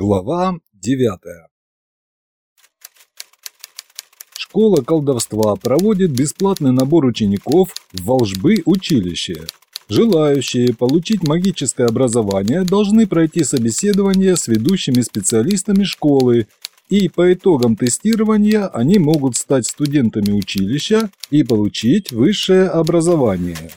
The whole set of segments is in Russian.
Глава 9. Школа колдовства проводит бесплатный набор учеников в волжбы училище. Желающие получить магическое образование должны пройти собеседование с ведущими специалистами школы, и по итогам тестирования они могут стать студентами училища и получить высшее образование.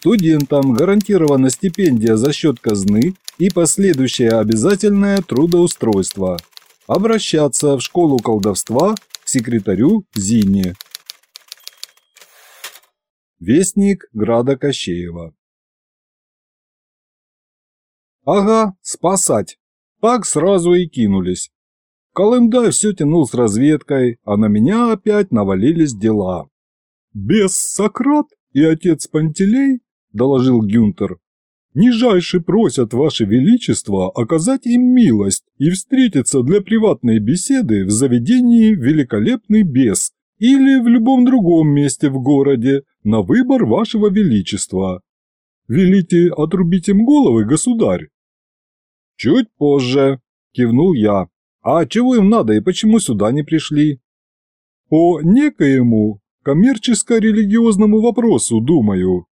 Студентам гарантирована стипендия за счет казны и последующее обязательное трудоустройство. Обращаться в школу колдовства к секретарю Зине. Вестник Града Кощеева Ага, спасать. Так сразу и кинулись. Колымда все тянул с разведкой, а на меня опять навалились дела. Без Сократ и отец Пантелей – доложил Гюнтер. «Нижайше просят Ваше Величество оказать им милость и встретиться для приватной беседы в заведении «Великолепный бес» или в любом другом месте в городе на выбор Вашего Величества. Велите отрубить им головы, государь?» «Чуть позже», – кивнул я. «А чего им надо и почему сюда не пришли?» «По некоему коммерческо-религиозному вопросу, думаю»,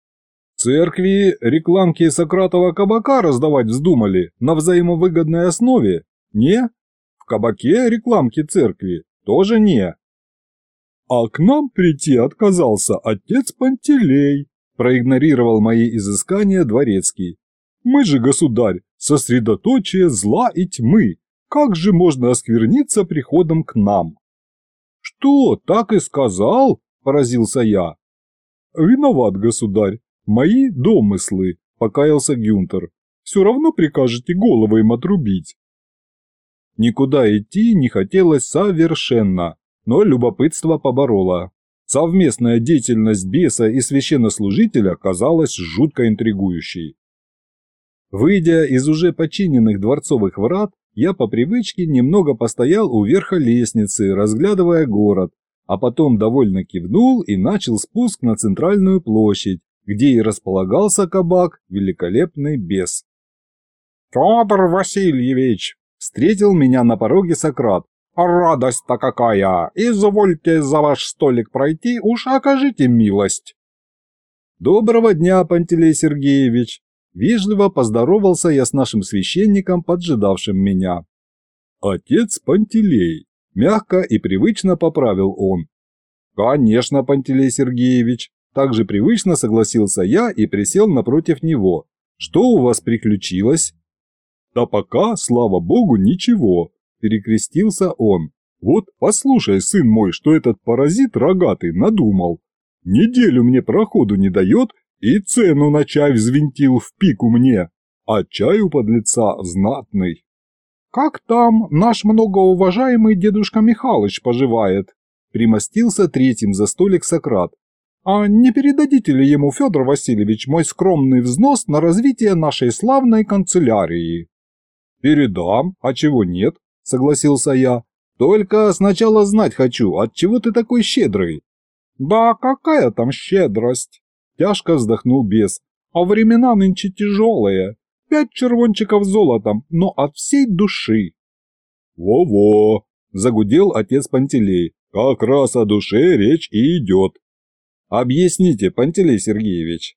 церкви рекламки Сократова кабака раздавать вздумали на взаимовыгодной основе? Не? В кабаке рекламки церкви тоже не. А к нам прийти отказался отец Пантелей, проигнорировал мои изыскания дворецкий. Мы же, государь, сосредоточие зла и тьмы. Как же можно оскверниться приходом к нам? Что, так и сказал? Поразился я. Виноват, государь. «Мои домыслы», – покаялся Гюнтер. «Все равно прикажете головы им отрубить». Никуда идти не хотелось совершенно, но любопытство побороло. Совместная деятельность беса и священнослужителя казалась жутко интригующей. Выйдя из уже починенных дворцовых врат, я по привычке немного постоял у верха лестницы, разглядывая город, а потом довольно кивнул и начал спуск на центральную площадь, где и располагался кабак «Великолепный бес». «Федор Васильевич!» – встретил меня на пороге Сократ. «Радость-то какая! Извольте за ваш столик пройти, уж окажите милость!» «Доброго дня, Пантелей Сергеевич!» Вежливо поздоровался я с нашим священником, поджидавшим меня. «Отец Пантелей!» – мягко и привычно поправил он. «Конечно, Пантелей Сергеевич!» Так же привычно согласился я и присел напротив него. «Что у вас приключилось?» «Да пока, слава богу, ничего», – перекрестился он. «Вот послушай, сын мой, что этот паразит рогатый надумал. Неделю мне проходу не дает и цену на чай взвинтил в пику мне, а чай у подлеца знатный». «Как там наш многоуважаемый дедушка Михалыч поживает?» Примостился третьим за столик Сократ, а не передадите ли ему, Федор Васильевич, мой скромный взнос на развитие нашей славной канцелярии? Передам, а чего нет, согласился я. Только сначала знать хочу, от чего ты такой щедрый? Да какая там щедрость? Тяжко вздохнул бес. А времена нынче тяжелые. Пять червончиков золотом, но от всей души. Во-во, загудел отец Пантелей. Как раз о душе речь и идет. Объясните, Пантелей Сергеевич.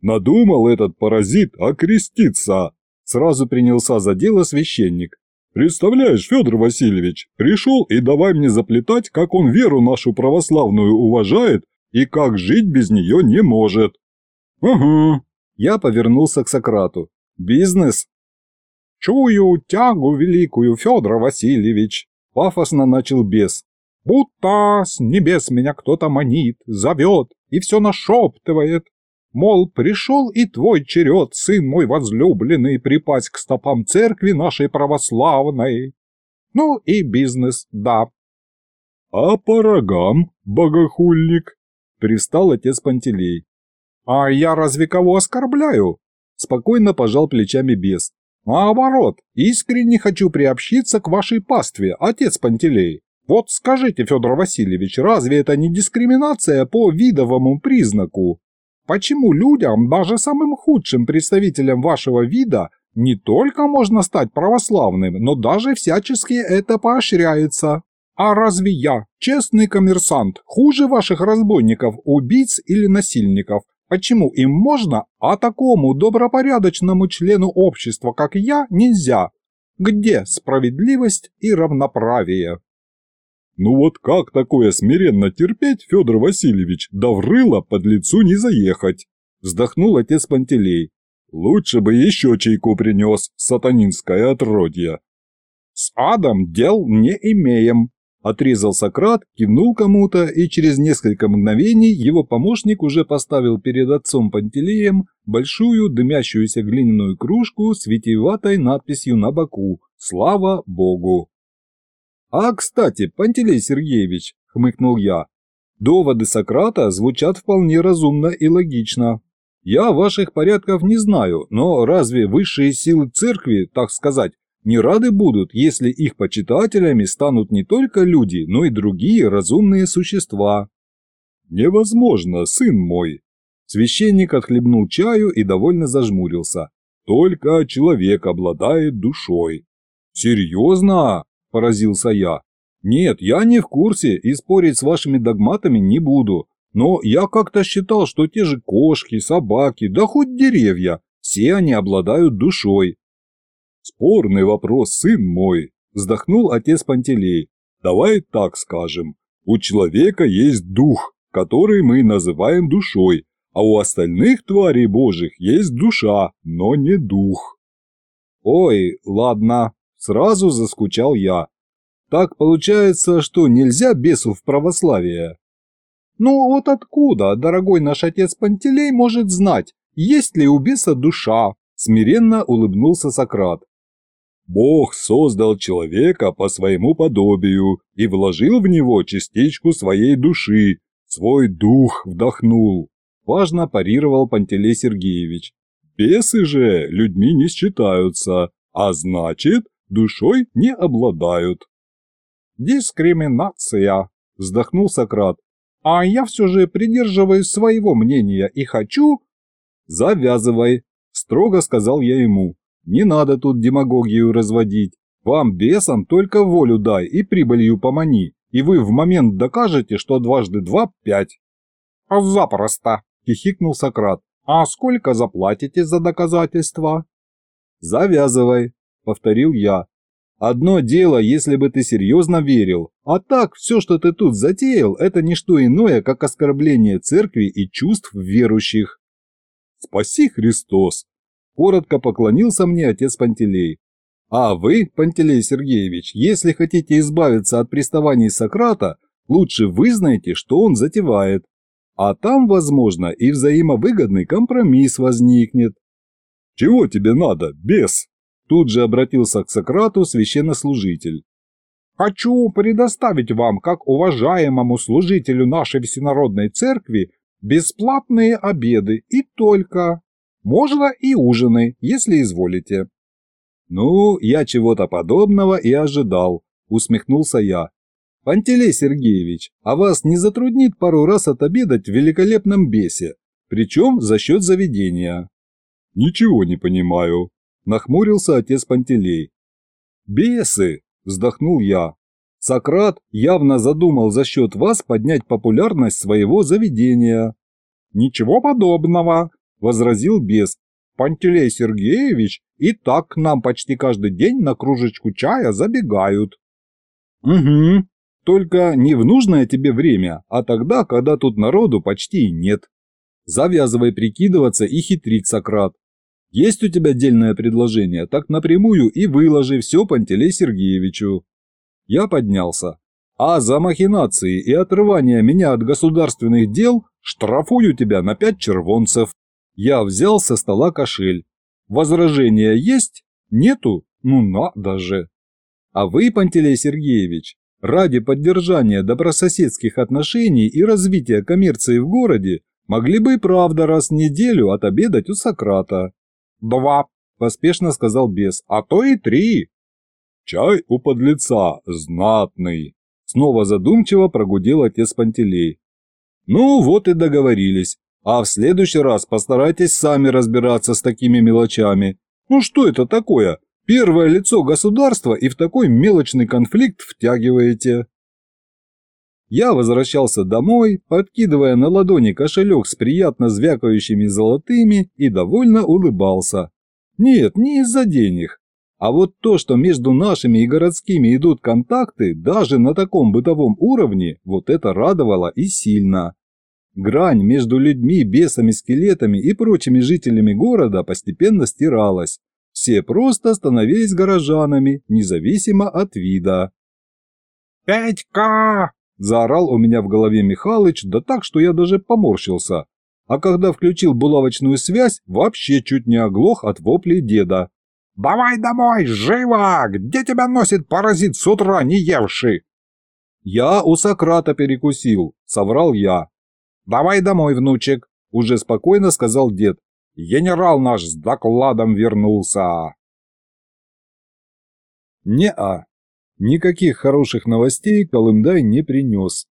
Надумал этот паразит окреститься. Сразу принялся за дело священник. Представляешь, Федор Васильевич, пришел и давай мне заплетать, как он веру нашу православную уважает и как жить без нее не может. Угу. Я повернулся к Сократу. Бизнес? Чую тягу великую, Федор Васильевич. Пафосно начал бес будто с небес меня кто-то манит, зовет и все нашептывает. Мол, пришел и твой черед, сын мой возлюбленный, припасть к стопам церкви нашей православной. Ну и бизнес, да. — А по рогам, богохульник? — пристал отец Пантелей. — А я разве кого оскорбляю? — спокойно пожал плечами бес. — Наоборот, искренне хочу приобщиться к вашей пастве, отец Пантелей. Вот скажите, Федор Васильевич, разве это не дискриминация по видовому признаку? Почему людям, даже самым худшим представителям вашего вида, не только можно стать православным, но даже всячески это поощряется? А разве я, честный коммерсант, хуже ваших разбойников, убийц или насильников? Почему им можно, а такому добропорядочному члену общества, как я, нельзя? Где справедливость и равноправие? Ну вот как такое смиренно терпеть, Федор Васильевич, да в под лицу не заехать? Вздохнул отец Пантелей. Лучше бы еще чайку принес, сатанинское отродье. С адом дел не имеем, Отрезал Сократ, кивнул кому-то, и через несколько мгновений его помощник уже поставил перед отцом Пантелеем большую дымящуюся глиняную кружку с витиеватой надписью на боку «Слава Богу!». «А, кстати, Пантелей Сергеевич», – хмыкнул я, – «доводы Сократа звучат вполне разумно и логично. Я ваших порядков не знаю, но разве высшие силы церкви, так сказать, не рады будут, если их почитателями станут не только люди, но и другие разумные существа?» «Невозможно, сын мой!» Священник отхлебнул чаю и довольно зажмурился. «Только человек обладает душой». «Серьезно?» – поразился я. «Нет, я не в курсе и спорить с вашими догматами не буду. Но я как-то считал, что те же кошки, собаки, да хоть деревья, все они обладают душой». «Спорный вопрос, сын мой», – вздохнул отец Пантелей. «Давай так скажем. У человека есть дух, который мы называем душой, а у остальных тварей божьих есть душа, но не дух». «Ой, ладно», Сразу заскучал я. Так получается, что нельзя бесу в православие. Ну вот откуда, дорогой наш отец Пантелей может знать, есть ли у беса душа? Смиренно улыбнулся Сократ. Бог создал человека по своему подобию и вложил в него частичку своей души, свой дух вдохнул. Важно парировал Пантелей Сергеевич. Бесы же людьми не считаются, а значит, душой не обладают. «Дискриминация!» – вздохнул Сократ. «А я все же придерживаюсь своего мнения и хочу...» «Завязывай!» – строго сказал я ему. «Не надо тут демагогию разводить. Вам, бесам, только волю дай и прибылью помани, и вы в момент докажете, что дважды два – пять». «А запросто!» – хихикнул Сократ. «А сколько заплатите за доказательства?» «Завязывай!» – повторил я. «Одно дело, если бы ты серьезно верил, а так все, что ты тут затеял, это не что иное, как оскорбление церкви и чувств верующих». «Спаси Христос!» – коротко поклонился мне отец Пантелей. «А вы, Пантелей Сергеевич, если хотите избавиться от приставаний Сократа, лучше вызнайте, что он затевает. А там, возможно, и взаимовыгодный компромисс возникнет». «Чего тебе надо, бес?» Тут же обратился к Сократу священнослужитель. «Хочу предоставить вам, как уважаемому служителю нашей всенародной церкви, бесплатные обеды и только. Можно и ужины, если изволите». «Ну, я чего-то подобного и ожидал», — усмехнулся я. «Пантелей Сергеевич, а вас не затруднит пару раз отобедать в великолепном бесе, причем за счет заведения?» «Ничего не понимаю», – нахмурился отец Пантелей. «Бесы!» – вздохнул я. «Сократ явно задумал за счет вас поднять популярность своего заведения». «Ничего подобного!» – возразил бес. «Пантелей Сергеевич и так к нам почти каждый день на кружечку чая забегают». «Угу, только не в нужное тебе время, а тогда, когда тут народу почти нет. Завязывай прикидываться и хитрить, Сократ. Есть у тебя дельное предложение, так напрямую и выложи все Пантелей Сергеевичу». Я поднялся. «А за махинации и отрывание меня от государственных дел штрафую тебя на пять червонцев». Я взял со стола кошель. «Возражения есть? Нету? Ну надо же!» «А вы, Пантелей Сергеевич, ради поддержания добрососедских отношений и развития коммерции в городе могли бы и правда раз в неделю отобедать у Сократа. «Два», — поспешно сказал бес, — «а то и три». «Чай у подлеца знатный», — снова задумчиво прогудел отец Пантелей. «Ну вот и договорились. А в следующий раз постарайтесь сами разбираться с такими мелочами. Ну что это такое? Первое лицо государства и в такой мелочный конфликт втягиваете». Я возвращался домой, подкидывая на ладони кошелек с приятно звякающими золотыми и довольно улыбался. Нет, не из-за денег. А вот то, что между нашими и городскими идут контакты, даже на таком бытовом уровне, вот это радовало и сильно. Грань между людьми, бесами, скелетами и прочими жителями города постепенно стиралась. Все просто становились горожанами, независимо от вида. «Петька!» Заорал у меня в голове Михалыч, да так, что я даже поморщился. А когда включил булавочную связь, вообще чуть не оглох от воплей деда. «Давай домой, живо! Где тебя носит паразит с утра, не евший?» «Я у Сократа перекусил», — соврал я. «Давай домой, внучек», — уже спокойно сказал дед. «Генерал наш с докладом вернулся». «Не-а, Никаких хороших новостей Колымдай не принес.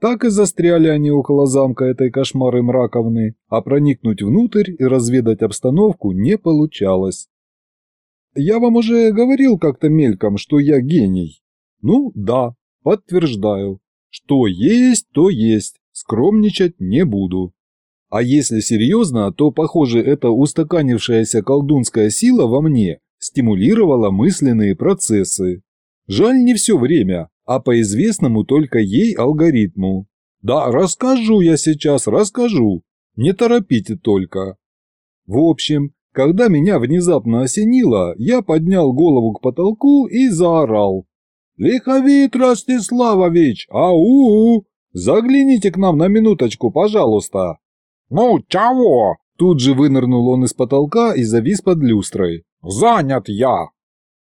Так и застряли они около замка этой кошмары мраковны, а проникнуть внутрь и разведать обстановку не получалось. «Я вам уже говорил как-то мельком, что я гений». «Ну да, подтверждаю. Что есть, то есть, скромничать не буду». А если серьезно, то, похоже, эта устаканившаяся колдунская сила во мне стимулировала мысленные процессы. Жаль, не все время, а по известному только ей алгоритму. Да, расскажу я сейчас, расскажу. Не торопите только. В общем, когда меня внезапно осенило, я поднял голову к потолку и заорал. «Лиховит, Ростиславович! Ау! Загляните к нам на минуточку, пожалуйста!» «Ну, чего?» Тут же вынырнул он из потолка и завис под люстрой. «Занят я!»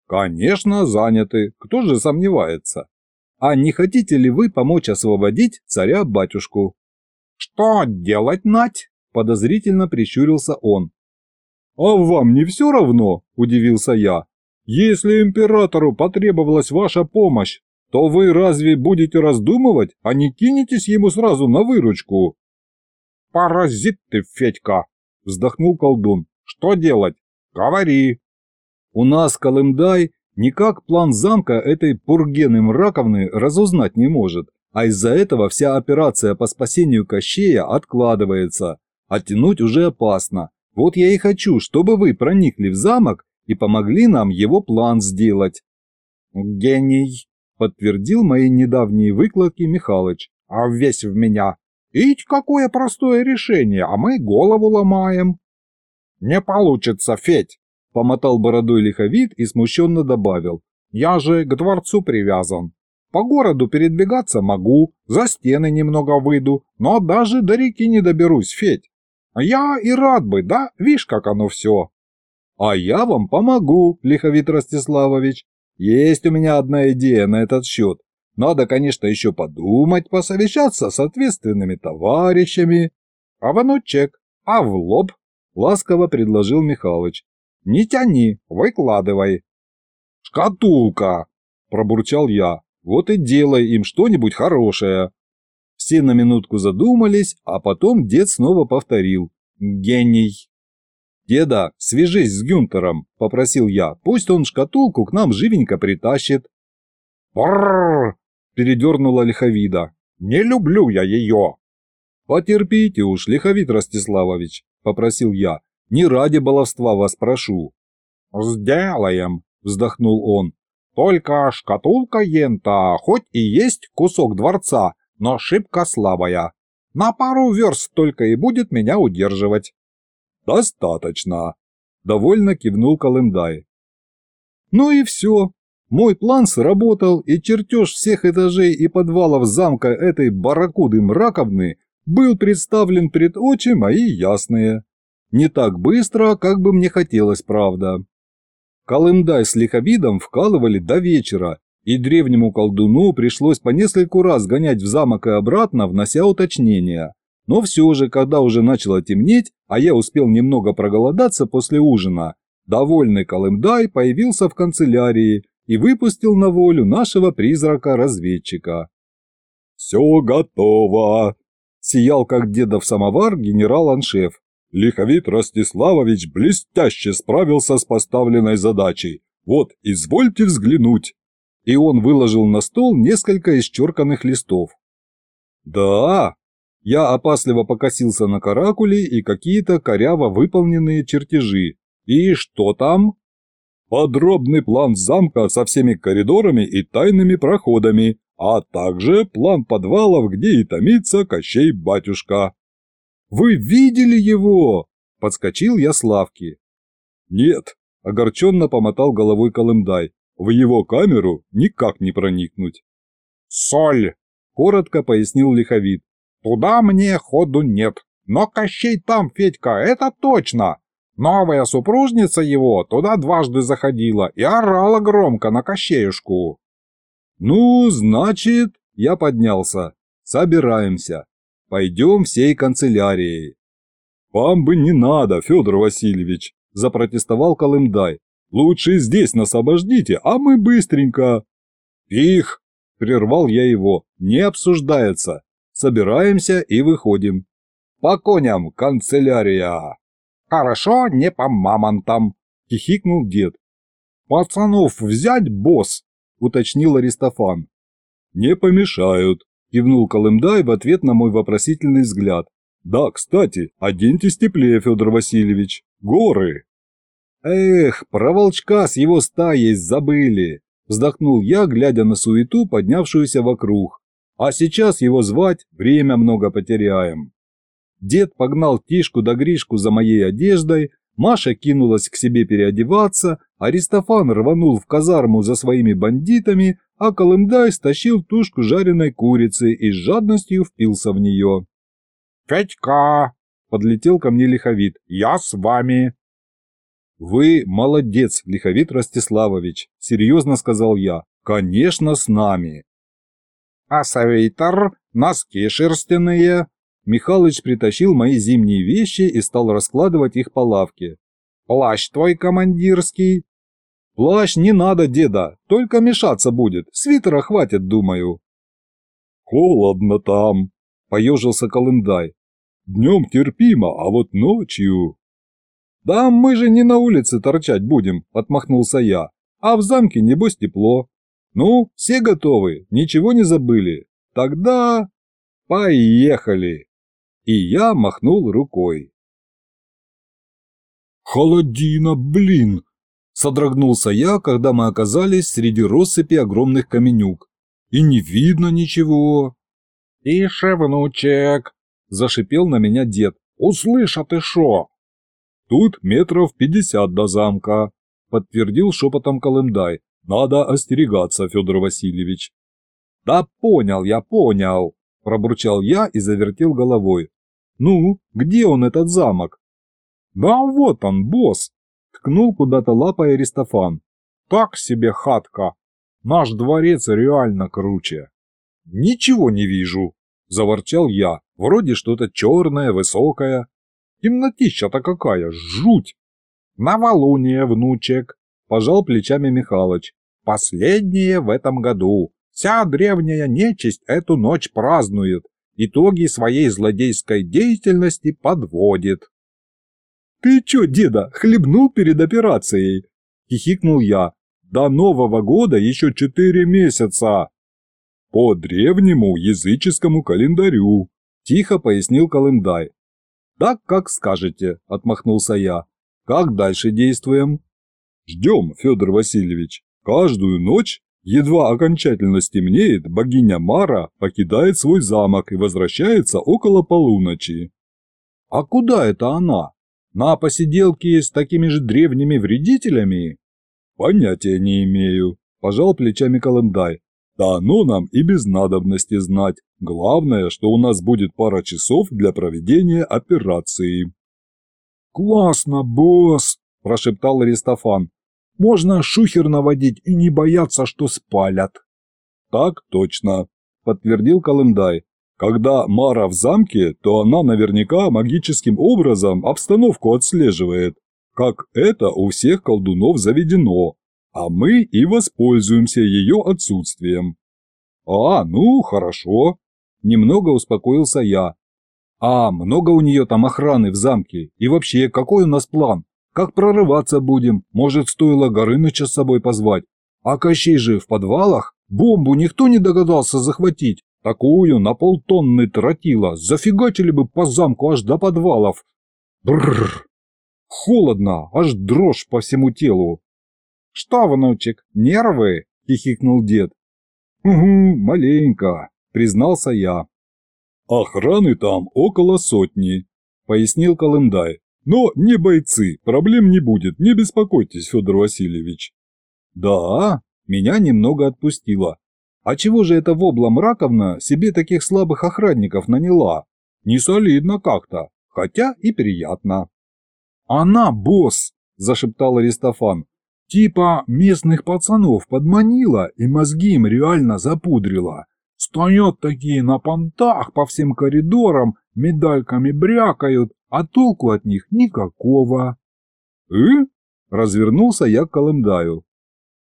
Конечно, заняты, кто же сомневается. А не хотите ли вы помочь освободить царя-батюшку? Что делать, Нать? Подозрительно прищурился он. А вам не все равно? Удивился я. Если императору потребовалась ваша помощь, то вы разве будете раздумывать, а не кинетесь ему сразу на выручку? Паразит ты, Федька, вздохнул колдун. Что делать? Говори. У нас Калымдай никак план замка этой Пургены Мраковны разузнать не может, а из-за этого вся операция по спасению Кощея откладывается. Оттянуть уже опасно. Вот я и хочу, чтобы вы проникли в замок и помогли нам его план сделать». «Гений», — подтвердил мои недавние выкладки Михалыч, а весь в меня. «Ить какое простое решение, а мы голову ломаем». «Не получится, Федь», Помотал бородой лиховид и смущенно добавил. «Я же к дворцу привязан. По городу передвигаться могу, за стены немного выйду, но даже до реки не доберусь, Федь. Я и рад бы, да? Вишь, как оно все». «А я вам помогу, лиховид Ростиславович. Есть у меня одна идея на этот счет. Надо, конечно, еще подумать, посовещаться с ответственными товарищами. А внучек, а в лоб?» – ласково предложил Михалыч. Не тяни, выкладывай. Шкатулка, пробурчал я. Вот и делай им что-нибудь хорошее. Все на минутку задумались, а потом дед снова повторил. Гений. «Деда, свяжись с Гюнтером», – попросил я. «Пусть он шкатулку к нам живенько притащит». «Брррр!» – передернула лиховида. «Не люблю я ее!» «Потерпите уж, Лиховид Ростиславович», – попросил я. Не ради баловства вас прошу». «Сделаем», — вздохнул он. «Только шкатулка ента, хоть и есть кусок дворца, но шибко слабая. На пару верст только и будет меня удерживать». «Достаточно», — довольно кивнул Колымдай. «Ну и все. Мой план сработал, и чертеж всех этажей и подвалов замка этой барракуды мраковны был представлен пред очи мои ясные. Не так быстро, как бы мне хотелось, правда. Колымдай с лиховидом вкалывали до вечера, и древнему колдуну пришлось по нескольку раз гонять в замок и обратно, внося уточнения. Но все же, когда уже начало темнеть, а я успел немного проголодаться после ужина, довольный Колымдай появился в канцелярии и выпустил на волю нашего призрака-разведчика. «Все готово!» – сиял как дедов самовар генерал-аншеф. Лиховит Ростиславович блестяще справился с поставленной задачей. Вот, извольте взглянуть. И он выложил на стол несколько исчерканных листов. Да, я опасливо покосился на каракули и какие-то коряво выполненные чертежи. И что там? Подробный план замка со всеми коридорами и тайными проходами, а также план подвалов, где и томится Кощей-батюшка. Вы видели его?» – подскочил я с лавки. «Нет», – огорченно помотал головой Колымдай, – «в его камеру никак не проникнуть». «Соль», – коротко пояснил лиховид, – «туда мне ходу нет, но Кощей там, Федька, это точно. Новая супружница его туда дважды заходила и орала громко на Кощеюшку». «Ну, значит...» – я поднялся. «Собираемся пойдем всей канцелярией. «Вам бы не надо, Федор Васильевич», – запротестовал Колымдай. «Лучше здесь нас обождите, а мы быстренько». «Их!» – прервал я его. «Не обсуждается. Собираемся и выходим». «По коням, канцелярия!» «Хорошо, не по мамонтам!» – хихикнул дед. «Пацанов взять, босс!» – уточнил Аристофан. «Не помешают!» Кивнул Колымдай в ответ на мой вопросительный взгляд. «Да, кстати, оденьтесь теплее, Федор Васильевич. Горы!» «Эх, про волчка с его стаей забыли!» Вздохнул я, глядя на суету, поднявшуюся вокруг. «А сейчас его звать, время много потеряем». Дед погнал Тишку да Гришку за моей одеждой, Маша кинулась к себе переодеваться, Аристофан рванул в казарму за своими бандитами, а Колымдай стащил тушку жареной курицы и с жадностью впился в нее. «Федька!» – подлетел ко мне Лиховит, «Я с вами!» «Вы молодец, Лиховит Ростиславович!» – серьезно сказал я. «Конечно, с нами!» «А советар? Носки шерстяные?» Михалыч притащил мои зимние вещи и стал раскладывать их по лавке. «Плащ твой командирский?» Плащ не надо, деда, только мешаться будет, свитера хватит, думаю. Холодно там, поежился Колымдай. Днем терпимо, а вот ночью... Да мы же не на улице торчать будем, отмахнулся я, а в замке небось тепло. Ну, все готовы, ничего не забыли. Тогда... поехали. И я махнул рукой. «Холодина, блин!» Содрогнулся я, когда мы оказались среди россыпи огромных каменюк. И не видно ничего. «Тише, внучек!» – зашипел на меня дед. «Услышь, а ты шо?» «Тут метров пятьдесят до замка», – подтвердил шепотом Колымдай. «Надо остерегаться, Федор Васильевич». «Да понял я, понял», – пробурчал я и завертел головой. «Ну, где он, этот замок?» «Да вот он, босс!» Ткнул куда-то лапой Аристофан. «Так себе хатка! Наш дворец реально круче!» «Ничего не вижу!» – заворчал я. «Вроде что-то черное, высокое. Темнотища-то какая, жуть!» «Новолуние, внучек!» – пожал плечами Михалыч. «Последнее в этом году. Вся древняя нечисть эту ночь празднует. Итоги своей злодейской деятельности подводит». «Ты чё, деда, хлебнул перед операцией?» – хихикнул я. «До Нового года еще четыре месяца!» «По древнему языческому календарю», – тихо пояснил Колымдай. «Так, как скажете», – отмахнулся я. «Как дальше действуем?» «Ждем, Федор Васильевич. Каждую ночь, едва окончательно стемнеет, богиня Мара покидает свой замок и возвращается около полуночи». «А куда это она?» На посиделки с такими же древними вредителями? Понятия не имею, пожал плечами Колымдай. Да оно нам и без надобности знать. Главное, что у нас будет пара часов для проведения операции. «Классно, босс!» – прошептал Аристофан. «Можно шухер наводить и не бояться, что спалят». «Так точно», – подтвердил Колымдай. Когда Мара в замке, то она наверняка магическим образом обстановку отслеживает, как это у всех колдунов заведено, а мы и воспользуемся ее отсутствием. А, ну, хорошо. Немного успокоился я. А, много у нее там охраны в замке. И вообще, какой у нас план? Как прорываться будем? Может, стоило Горыныча с собой позвать? А Кощей же в подвалах? Бомбу никто не догадался захватить. Такую на полтонны тротила зафигачили бы по замку аж до подвалов. Бррр! Холодно, аж дрожь по всему телу. «Что, внучек, нервы?» – хихикнул дед. «Угу, маленько», – признался я. «Охраны там около сотни», – пояснил Колымдай. «Но не бойцы, проблем не будет, не беспокойтесь, Федор Васильевич». «Да, меня немного отпустило. А чего же эта вобла Мраковна себе таких слабых охранников наняла? Не солидно как-то, хотя и приятно. «Она, босс!» – зашептал Аристофан. «Типа местных пацанов подманила и мозги им реально запудрила. Станет такие на понтах по всем коридорам, медальками брякают, а толку от них никакого». Э? – развернулся я к Колымдаю.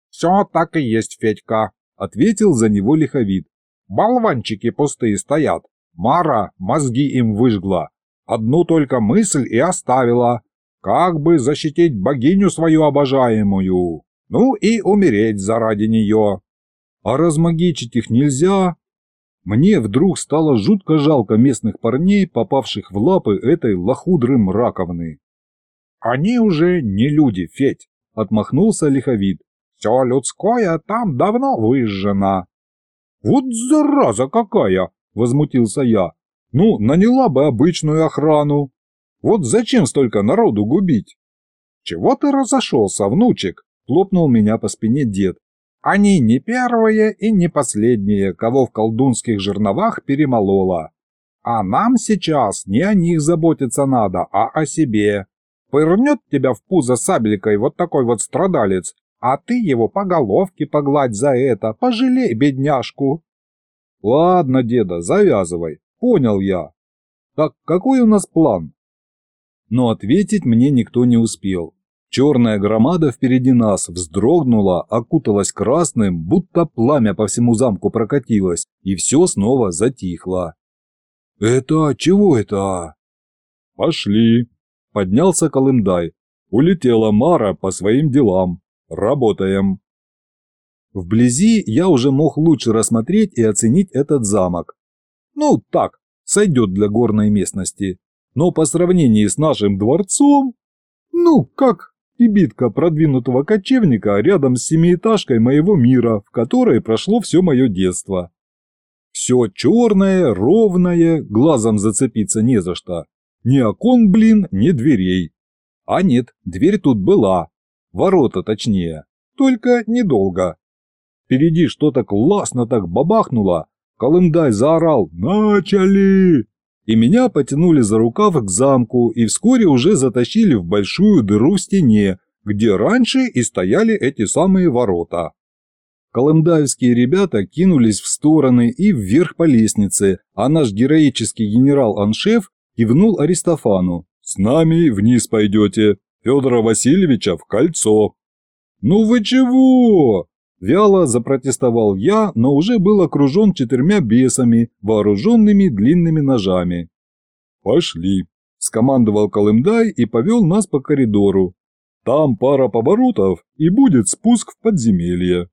«Все так и есть, Федька», Ответил за него лиховид. Болванчики пустые стоят. Мара мозги им выжгла. Одну только мысль и оставила. Как бы защитить богиню свою обожаемую? Ну и умереть заради нее. А размагичить их нельзя? Мне вдруг стало жутко жалко местных парней, попавших в лапы этой лохудры мраковны. «Они уже не люди, Федь!» – отмахнулся лиховид. Все людское там давно выжжено». «Вот зараза какая!» – возмутился я. «Ну, наняла бы обычную охрану. Вот зачем столько народу губить?» «Чего ты разошелся, внучек?» – Лопнул меня по спине дед. «Они не первые и не последние, кого в колдунских жерновах перемололо. А нам сейчас не о них заботиться надо, а о себе. Пырнет тебя в пузо сабелькой вот такой вот страдалец, а ты его по головке погладь за это, пожалей бедняжку. Ладно, деда, завязывай, понял я. Так какой у нас план? Но ответить мне никто не успел. Черная громада впереди нас вздрогнула, окуталась красным, будто пламя по всему замку прокатилось, и все снова затихло. «Это чего это?» а? «Пошли», – поднялся Колымдай. «Улетела Мара по своим делам». Работаем. Вблизи я уже мог лучше рассмотреть и оценить этот замок. Ну, так, сойдет для горной местности. Но по сравнению с нашим дворцом... Ну, как кибитка продвинутого кочевника рядом с семиэтажкой моего мира, в которой прошло все мое детство. Все черное, ровное, глазом зацепиться не за что. Ни окон, блин, ни дверей. А нет, дверь тут была, Ворота точнее. Только недолго. Впереди что-то классно так бабахнуло. Колымдай заорал «Начали!» И меня потянули за рукав к замку и вскоре уже затащили в большую дыру в стене, где раньше и стояли эти самые ворота. Колымдаевские ребята кинулись в стороны и вверх по лестнице, а наш героический генерал Аншеф кивнул Аристофану. «С нами вниз пойдете». Федора Васильевича в кольцо. «Ну вы чего?» – вяло запротестовал я, но уже был окружен четырьмя бесами, вооруженными длинными ножами. «Пошли», – скомандовал Колымдай и повел нас по коридору. «Там пара поворотов и будет спуск в подземелье».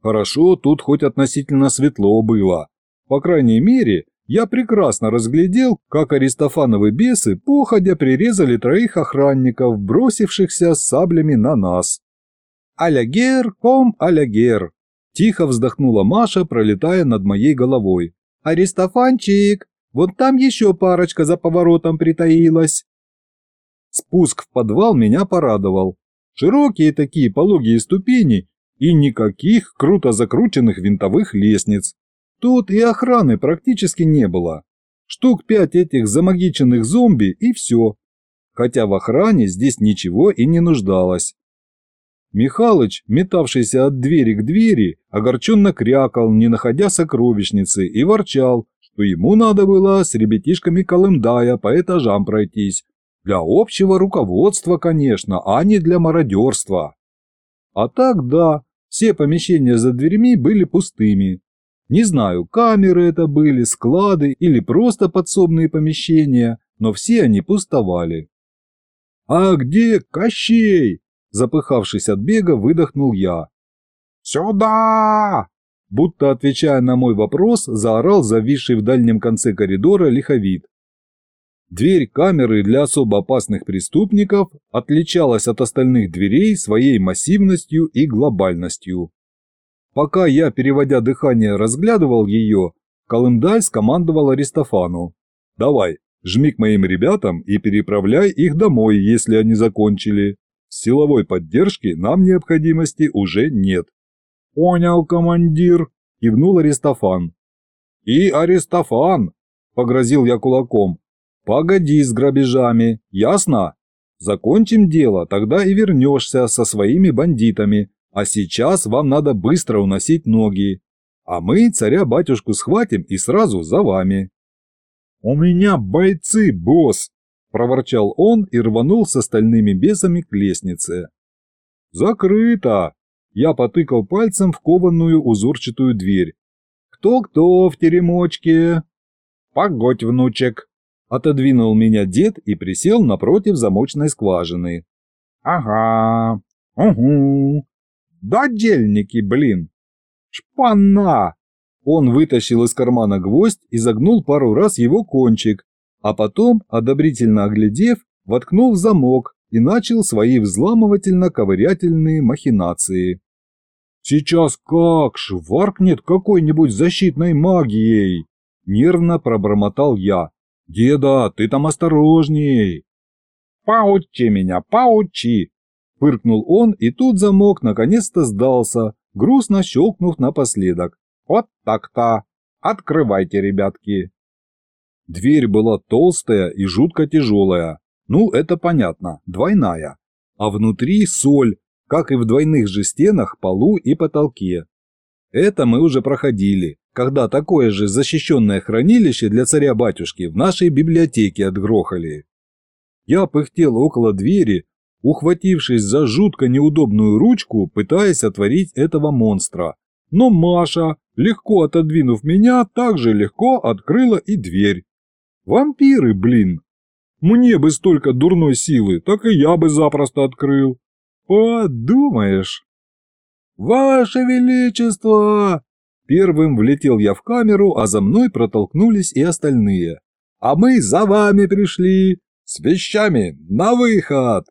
Хорошо, тут хоть относительно светло было. По крайней мере, я прекрасно разглядел, как аристофановы бесы походя прирезали троих охранников, бросившихся с саблями на нас. «Алягер, ком алягер!» – тихо вздохнула Маша, пролетая над моей головой. «Аристофанчик, вот там еще парочка за поворотом притаилась!» Спуск в подвал меня порадовал. Широкие такие пологие ступени и никаких круто закрученных винтовых лестниц. Тут и охраны практически не было. Штук пять этих замагиченных зомби и все. Хотя в охране здесь ничего и не нуждалось. Михалыч, метавшийся от двери к двери, огорченно крякал, не находя сокровищницы, и ворчал, что ему надо было с ребятишками Колымдая по этажам пройтись. Для общего руководства, конечно, а не для мародерства. А так да, все помещения за дверьми были пустыми, не знаю, камеры это были, склады или просто подсобные помещения, но все они пустовали. «А где Кощей?» – запыхавшись от бега, выдохнул я. «Сюда!» – будто отвечая на мой вопрос, заорал зависший в дальнем конце коридора лиховид. Дверь камеры для особо опасных преступников отличалась от остальных дверей своей массивностью и глобальностью. Пока я, переводя дыхание, разглядывал ее, Колымдай скомандовал Аристофану. «Давай, жми к моим ребятам и переправляй их домой, если они закончили. Силовой поддержки нам необходимости уже нет». «Понял, командир», – кивнул Аристофан. «И Аристофан!» – погрозил я кулаком. «Погоди с грабежами, ясно? Закончим дело, тогда и вернешься со своими бандитами, а сейчас вам надо быстро уносить ноги, а мы царя-батюшку схватим и сразу за вами». «У меня бойцы, босс!» – проворчал он и рванул с остальными бесами к лестнице. «Закрыто!» – я потыкал пальцем в кованную узорчатую дверь. «Кто-кто в теремочке?» «Погодь, внучек!» – отодвинул меня дед и присел напротив замочной скважины. «Ага, угу!» Додельники, блин! Шпана! Он вытащил из кармана гвоздь и загнул пару раз его кончик, а потом, одобрительно оглядев, воткнул в замок и начал свои взламывательно-ковырятельные махинации. «Сейчас как шваркнет какой-нибудь защитной магией!» – нервно пробормотал я. «Деда, ты там осторожней!» Паучи меня, паучи! Фыркнул он, и тут замок наконец-то сдался, грустно щелкнув напоследок. «Вот так-то! Открывайте, ребятки!» Дверь была толстая и жутко тяжелая. Ну, это понятно, двойная. А внутри соль, как и в двойных же стенах, полу и потолке. Это мы уже проходили, когда такое же защищенное хранилище для царя-батюшки в нашей библиотеке отгрохали. Я пыхтел около двери, ухватившись за жутко неудобную ручку, пытаясь отворить этого монстра. Но Маша, легко отодвинув меня, также легко открыла и дверь. Вампиры, блин! Мне бы столько дурной силы, так и я бы запросто открыл. Подумаешь. Ваше Величество! Первым влетел я в камеру, а за мной протолкнулись и остальные. А мы за вами пришли. С вещами на выход!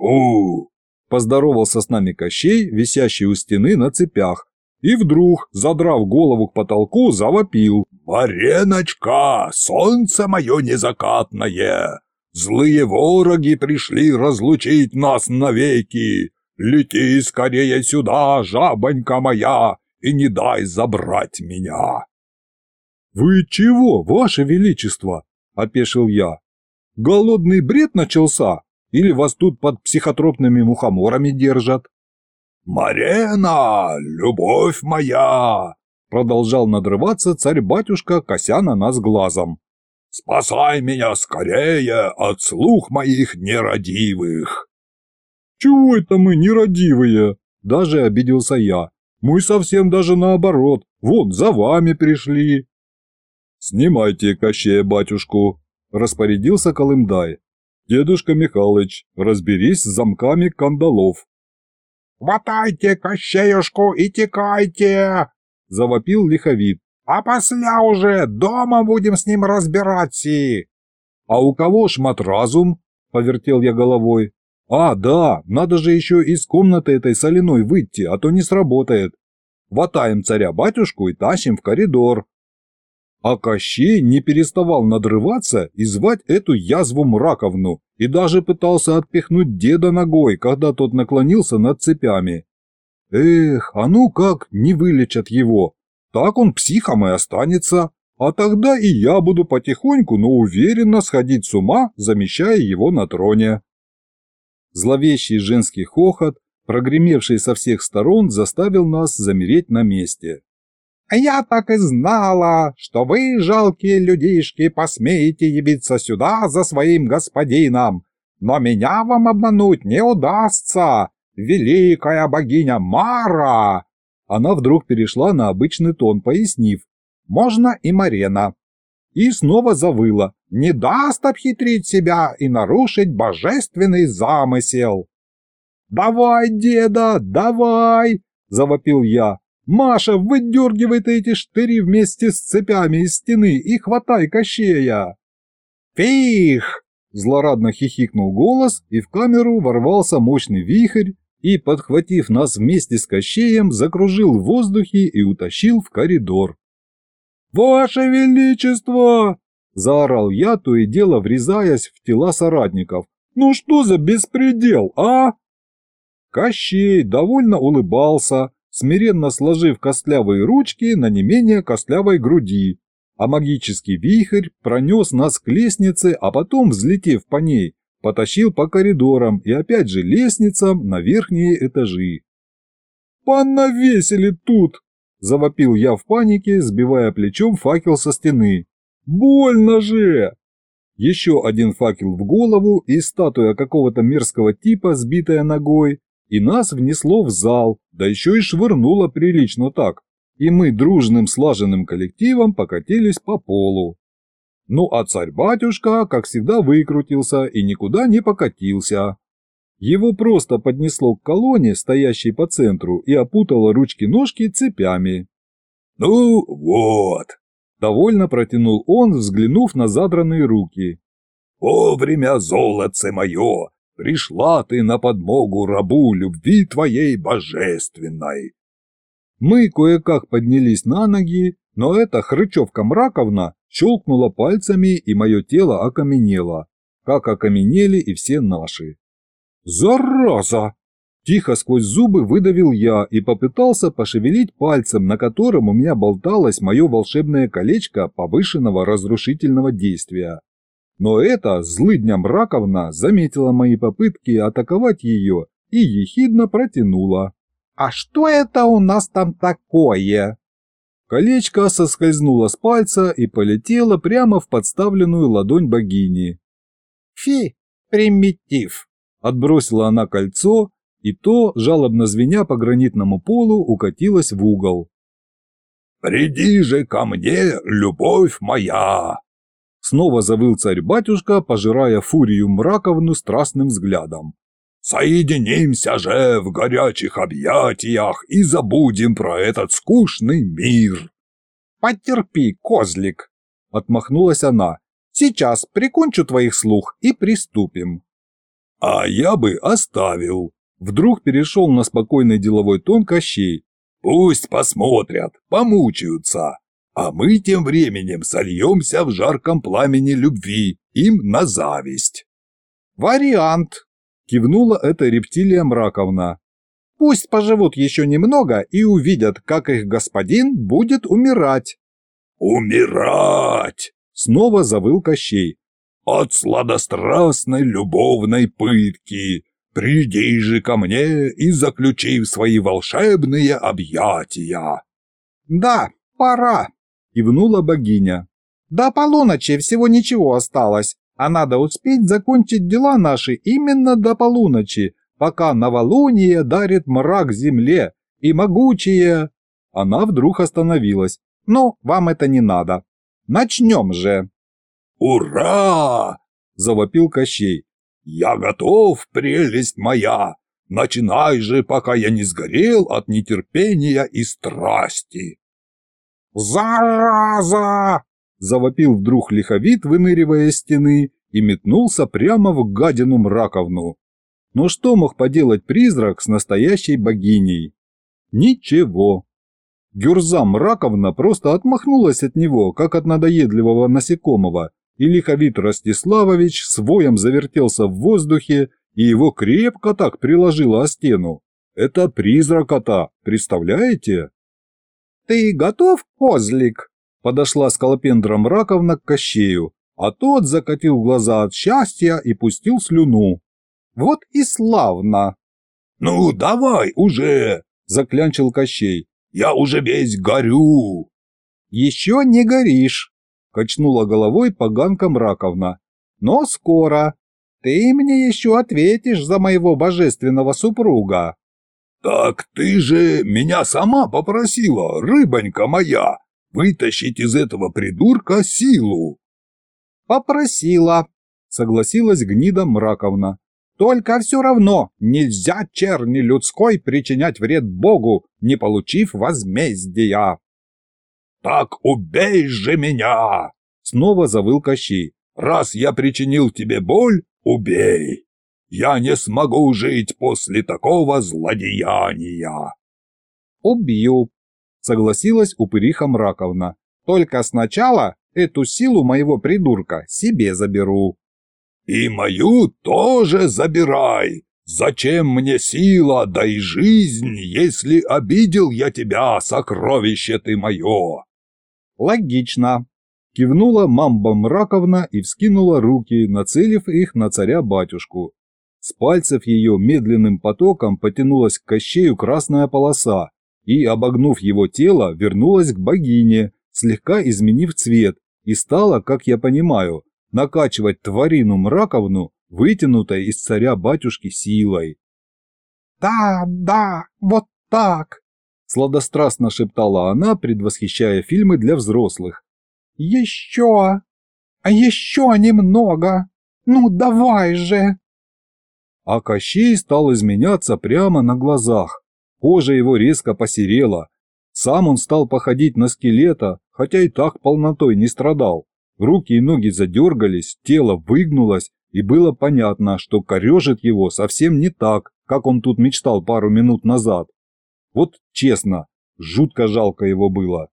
о Поздоровался с нами Кощей, висящий у стены на цепях, и вдруг, задрав голову к потолку, завопил. «Мареночка, солнце мое незакатное! Злые вороги пришли разлучить нас навеки! Лети скорее сюда, жабонька моя, и не дай забрать меня!» «Вы чего, ваше величество?» – опешил я. «Голодный бред начался? Или вас тут под психотропными мухоморами держат?» «Марена, любовь моя!» Продолжал надрываться царь-батюшка, кося на нас глазом. «Спасай меня скорее от слух моих нерадивых!» «Чего это мы нерадивые?» – даже обиделся я. «Мы совсем даже наоборот. Вон, за вами пришли!» «Снимайте, Кощея батюшку!» – распорядился Колымдай. «Дедушка Михалыч, разберись с замками кандалов». «Хватайте Кощеюшку и текайте!» – завопил лиховид. «А после уже дома будем с ним разбираться!» «А у кого шмат разум?» – повертел я головой. «А, да, надо же еще из комнаты этой соляной выйти, а то не сработает. Ватаем царя-батюшку и тащим в коридор, а Кощей не переставал надрываться и звать эту язву мраковну, и даже пытался отпихнуть деда ногой, когда тот наклонился над цепями. Эх, а ну как, не вылечат его. Так он психом и останется. А тогда и я буду потихоньку, но уверенно сходить с ума, замещая его на троне. Зловещий женский хохот, прогремевший со всех сторон, заставил нас замереть на месте. А я так и знала, что вы, жалкие людишки, посмеете явиться сюда за своим господином, но меня вам обмануть не удастся, великая богиня Мара!» Она вдруг перешла на обычный тон, пояснив, «Можно и Марена». И снова завыла, «Не даст обхитрить себя и нарушить божественный замысел!» «Давай, деда, давай!» – завопил я. Маша, выдергивай ты эти штыри вместе с цепями из стены и хватай кощея!» «Фих!» – злорадно хихикнул голос, и в камеру ворвался мощный вихрь и, подхватив нас вместе с кощеем, закружил в воздухе и утащил в коридор. «Ваше Величество!» – заорал я, то и дело врезаясь в тела соратников. «Ну что за беспредел, а?» Кощей довольно улыбался, смиренно сложив костлявые ручки на не менее костлявой груди, а магический вихрь пронес нас к лестнице, а потом, взлетев по ней, потащил по коридорам и опять же лестницам на верхние этажи. «Понавесили тут!» – завопил я в панике, сбивая плечом факел со стены. «Больно же!» Еще один факел в голову и статуя какого-то мерзкого типа, сбитая ногой, и нас внесло в зал, да еще и швырнуло прилично так, и мы дружным слаженным коллективом покатились по полу. Ну а царь-батюшка, как всегда, выкрутился и никуда не покатился. Его просто поднесло к колонне, стоящей по центру, и опутало ручки-ножки цепями. «Ну вот!» – довольно протянул он, взглянув на задранные руки. «Вовремя, золотце мое! пришла ты на подмогу рабу любви твоей божественной. Мы кое-как поднялись на ноги, но эта хрычевка мраковна щелкнула пальцами, и мое тело окаменело, как окаменели и все наши. «Зараза!» Тихо сквозь зубы выдавил я и попытался пошевелить пальцем, на котором у меня болталось мое волшебное колечко повышенного разрушительного действия. Но эта злыдня Мраковна заметила мои попытки атаковать ее и ехидно протянула. «А что это у нас там такое?» Колечко соскользнуло с пальца и полетело прямо в подставленную ладонь богини. «Фи, примитив!» Отбросила она кольцо, и то, жалобно звеня по гранитному полу, укатилось в угол. «Приди же ко мне, любовь моя!» Снова завыл царь-батюшка, пожирая фурию мраковну страстным взглядом. «Соединимся же в горячих объятиях и забудем про этот скучный мир!» «Потерпи, козлик!» – отмахнулась она. «Сейчас прикончу твоих слух и приступим». «А я бы оставил!» Вдруг перешел на спокойный деловой тон Кощей. «Пусть посмотрят, помучаются!» а мы тем временем сольемся в жарком пламени любви, им на зависть». «Вариант», – кивнула эта рептилия Мраковна. «Пусть поживут еще немного и увидят, как их господин будет умирать». «Умирать!» – снова завыл Кощей. «От сладострастной любовной пытки! Приди же ко мне и заключи в свои волшебные объятия!» «Да, пора!» – кивнула богиня. «До полуночи всего ничего осталось, а надо успеть закончить дела наши именно до полуночи, пока новолуние дарит мрак земле и могучее...» Она вдруг остановилась. «Ну, вам это не надо. Начнем же!» «Ура!» – завопил Кощей. «Я готов, прелесть моя! Начинай же, пока я не сгорел от нетерпения и страсти!» «Зараза!» – завопил вдруг лиховид, выныривая из стены, и метнулся прямо в гадину мраковну. Но что мог поделать призрак с настоящей богиней? Ничего. Гюрза Мраковна просто отмахнулась от него, как от надоедливого насекомого, и лиховит Ростиславович с воем завертелся в воздухе, и его крепко так приложило о стену. Это призрака-то, представляете? ты готов, козлик?» Подошла с колопендром раковна к Кощею, а тот закатил глаза от счастья и пустил слюну. «Вот и славно!» «Ну, давай уже!» – заклянчил Кощей. «Я уже весь горю!» «Еще не горишь!» – качнула головой поганком раковна. «Но скоро! Ты мне еще ответишь за моего божественного супруга!» «Так ты же меня сама попросила, рыбонька моя, вытащить из этого придурка силу!» «Попросила», — согласилась гнида Мраковна. «Только все равно нельзя черни людской причинять вред Богу, не получив возмездия!» «Так убей же меня!» — снова завыл Кощей. «Раз я причинил тебе боль, убей!» Я не смогу жить после такого злодеяния!» «Убью!» — согласилась упыриха Мраковна. «Только сначала эту силу моего придурка себе заберу». «И мою тоже забирай! Зачем мне сила, да и жизнь, если обидел я тебя, сокровище ты мое?» «Логично», — кивнула мамба Мраковна и вскинула руки, нацелив их на царя-батюшку. С пальцев ее медленным потоком потянулась к кощею красная полоса и, обогнув его тело, вернулась к богине, слегка изменив цвет, и стала, как я понимаю, накачивать тварину мраковну, вытянутой из царя-батюшки силой. «Да, да, вот так!» – сладострастно шептала она, предвосхищая фильмы для взрослых. «Еще! А еще немного! Ну давай же!» А Кощей стал изменяться прямо на глазах. Кожа его резко посерела. Сам он стал походить на скелета, хотя и так полнотой не страдал. Руки и ноги задергались, тело выгнулось, и было понятно, что корежит его совсем не так, как он тут мечтал пару минут назад. Вот честно, жутко жалко его было.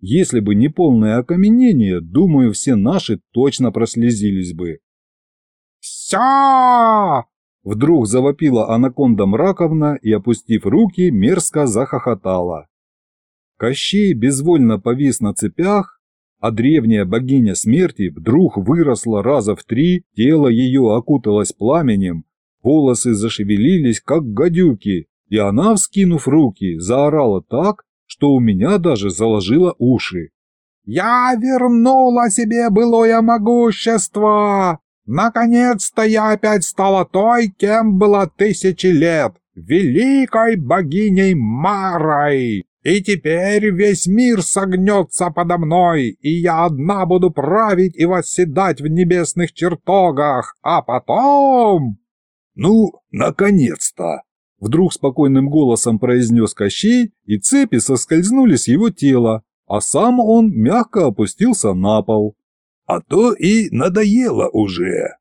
Если бы не полное окаменение, думаю, все наши точно прослезились бы. «Все!» Вдруг завопила анаконда мраковна и, опустив руки, мерзко захохотала. Кощей безвольно повис на цепях, а древняя богиня смерти вдруг выросла раза в три, тело ее окуталось пламенем, волосы зашевелились, как гадюки, и она, вскинув руки, заорала так, что у меня даже заложило уши. «Я вернула себе былое могущество!» Наконец-то я опять стала той, кем была тысячи лет, великой богиней Марой. И теперь весь мир согнется подо мной, и я одна буду править и восседать в небесных чертогах, а потом...» «Ну, наконец-то!» Вдруг спокойным голосом произнес Кощей, и цепи соскользнули с его тела, а сам он мягко опустился на пол а то и надоело уже.